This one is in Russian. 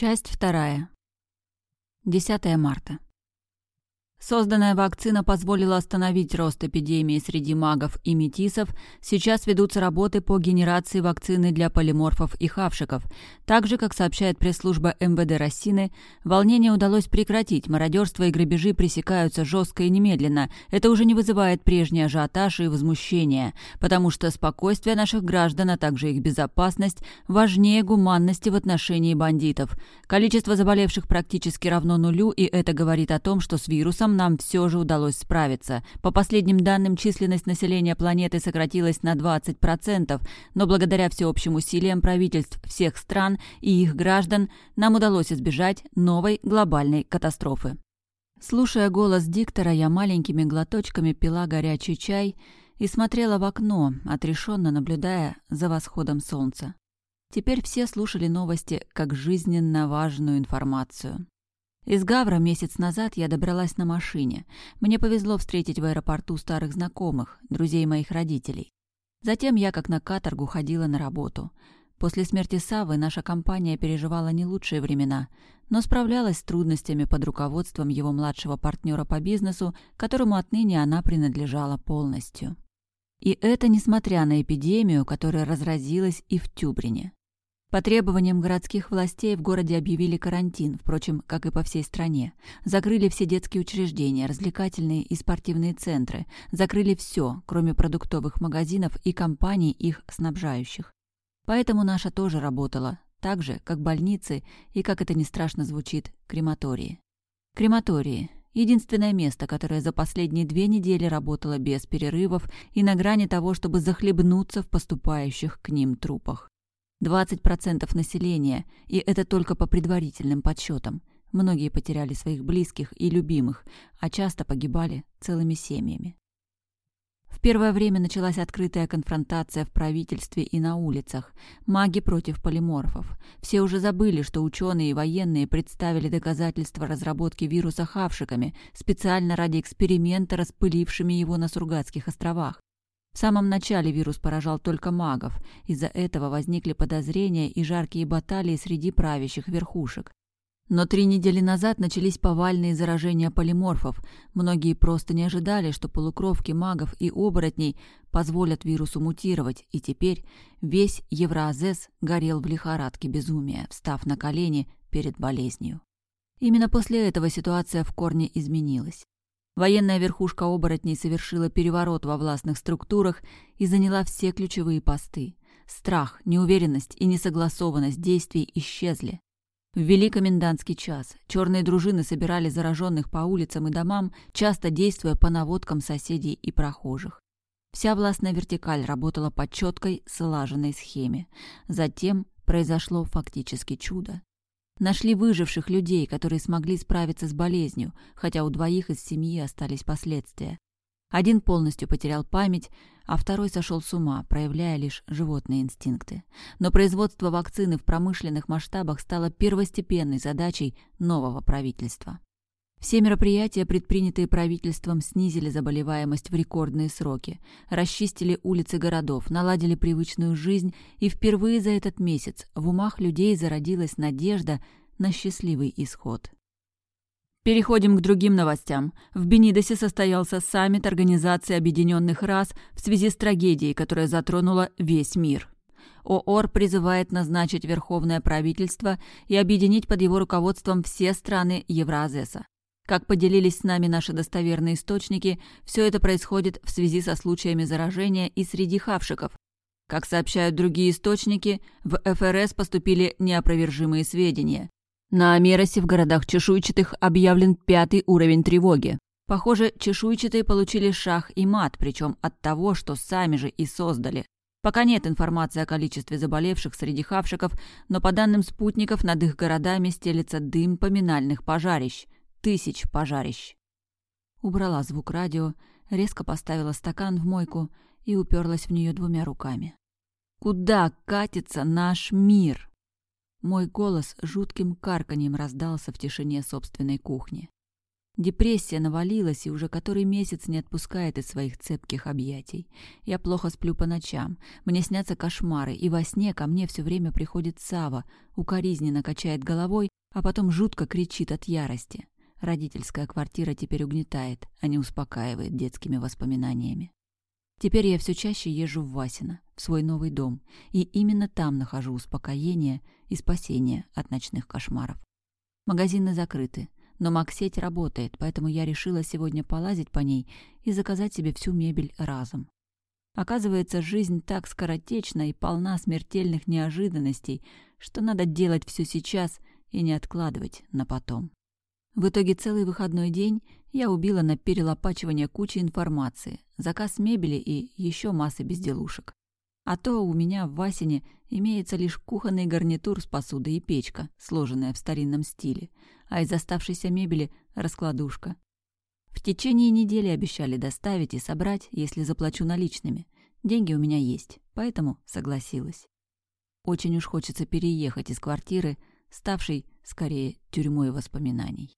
Часть вторая. 10 марта. Созданная вакцина позволила остановить рост эпидемии среди магов и метисов. Сейчас ведутся работы по генерации вакцины для полиморфов и хавшиков. Так же, как сообщает пресс-служба МВД Россины, волнение удалось прекратить, мародерство и грабежи пресекаются жестко и немедленно. Это уже не вызывает прежний ажиотаж и возмущение, потому что спокойствие наших граждан, а также их безопасность важнее гуманности в отношении бандитов. Количество заболевших практически равно нулю, и это говорит о том, что с вирусом этом нам все же удалось справиться. По последним данным, численность населения планеты сократилась на 20%, но благодаря всеобщим усилиям правительств всех стран и их граждан нам удалось избежать новой глобальной катастрофы. Слушая голос диктора, я маленькими глоточками пила горячий чай и смотрела в окно, отрешенно наблюдая за восходом солнца. Теперь все слушали новости как жизненно важную информацию. Из Гавра месяц назад я добралась на машине. Мне повезло встретить в аэропорту старых знакомых, друзей моих родителей. Затем я, как на каторгу, ходила на работу. После смерти Савы наша компания переживала не лучшие времена, но справлялась с трудностями под руководством его младшего партнера по бизнесу, которому отныне она принадлежала полностью. И это несмотря на эпидемию, которая разразилась и в Тюбрине. По требованиям городских властей в городе объявили карантин, впрочем, как и по всей стране. Закрыли все детские учреждения, развлекательные и спортивные центры. Закрыли все, кроме продуктовых магазинов и компаний, их снабжающих. Поэтому наша тоже работала, так же, как больницы и, как это не страшно звучит, крематории. Крематории — единственное место, которое за последние две недели работало без перерывов и на грани того, чтобы захлебнуться в поступающих к ним трупах. 20% населения, и это только по предварительным подсчетам. Многие потеряли своих близких и любимых, а часто погибали целыми семьями. В первое время началась открытая конфронтация в правительстве и на улицах. Маги против полиморфов. Все уже забыли, что ученые и военные представили доказательства разработки вируса хавшиками, специально ради эксперимента, распылившими его на Сургатских островах. В самом начале вирус поражал только магов. Из-за этого возникли подозрения и жаркие баталии среди правящих верхушек. Но три недели назад начались повальные заражения полиморфов. Многие просто не ожидали, что полукровки магов и оборотней позволят вирусу мутировать, и теперь весь Евроазес горел в лихорадке безумия, встав на колени перед болезнью. Именно после этого ситуация в корне изменилась. Военная верхушка оборотней совершила переворот во властных структурах и заняла все ключевые посты. Страх, неуверенность и несогласованность действий исчезли. Ввели комендантский час. Черные дружины собирали зараженных по улицам и домам, часто действуя по наводкам соседей и прохожих. Вся властная вертикаль работала по четкой, слаженной схеме. Затем произошло фактически чудо. Нашли выживших людей, которые смогли справиться с болезнью, хотя у двоих из семьи остались последствия. Один полностью потерял память, а второй сошел с ума, проявляя лишь животные инстинкты. Но производство вакцины в промышленных масштабах стало первостепенной задачей нового правительства. Все мероприятия, предпринятые правительством, снизили заболеваемость в рекордные сроки, расчистили улицы городов, наладили привычную жизнь, и впервые за этот месяц в умах людей зародилась надежда на счастливый исход. Переходим к другим новостям. В Бенидосе состоялся саммит Организации Объединенных Рас в связи с трагедией, которая затронула весь мир. ООР призывает назначить верховное правительство и объединить под его руководством все страны Евразеса. Как поделились с нами наши достоверные источники, все это происходит в связи со случаями заражения и среди хавшиков. Как сообщают другие источники, в ФРС поступили неопровержимые сведения. На Амеросе в городах чешуйчатых объявлен пятый уровень тревоги. Похоже, чешуйчатые получили шах и мат, причем от того, что сами же и создали. Пока нет информации о количестве заболевших среди хавшиков, но по данным спутников над их городами стелется дым поминальных пожарищ – тысяч пожарищ. Убрала звук радио, резко поставила стакан в мойку и уперлась в нее двумя руками. «Куда катится наш мир?» Мой голос жутким карканьем раздался в тишине собственной кухни. Депрессия навалилась и уже который месяц не отпускает из своих цепких объятий. Я плохо сплю по ночам, мне снятся кошмары, и во сне ко мне все время приходит Сава, укоризненно качает головой, а потом жутко кричит от ярости. Родительская квартира теперь угнетает, а не успокаивает детскими воспоминаниями. Теперь я все чаще езжу в Васино, в свой новый дом, и именно там нахожу успокоение и спасение от ночных кошмаров. Магазины закрыты, но Максеть работает, поэтому я решила сегодня полазить по ней и заказать себе всю мебель разом. Оказывается, жизнь так скоротечна и полна смертельных неожиданностей, что надо делать все сейчас и не откладывать на потом. В итоге целый выходной день я убила на перелопачивание кучи информации, заказ мебели и еще массы безделушек. А то у меня в Васине имеется лишь кухонный гарнитур с посудой и печка, сложенная в старинном стиле, а из оставшейся мебели — раскладушка. В течение недели обещали доставить и собрать, если заплачу наличными. Деньги у меня есть, поэтому согласилась. Очень уж хочется переехать из квартиры, ставшей, скорее, тюрьмой воспоминаний.